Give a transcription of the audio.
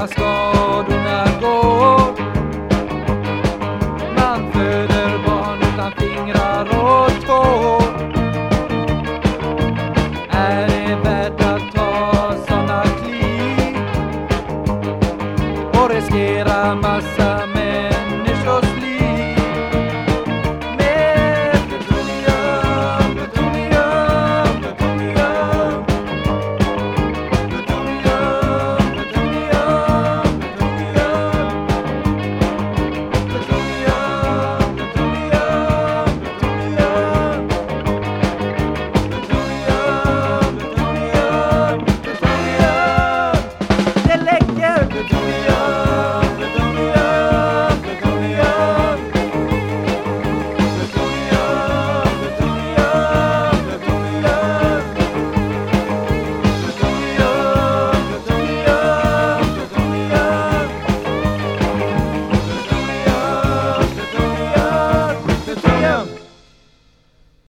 alla skadorna går. Man föder barn utan fingrar och tår. Är det värt att ta sådana kliv och riskera massa could do it all.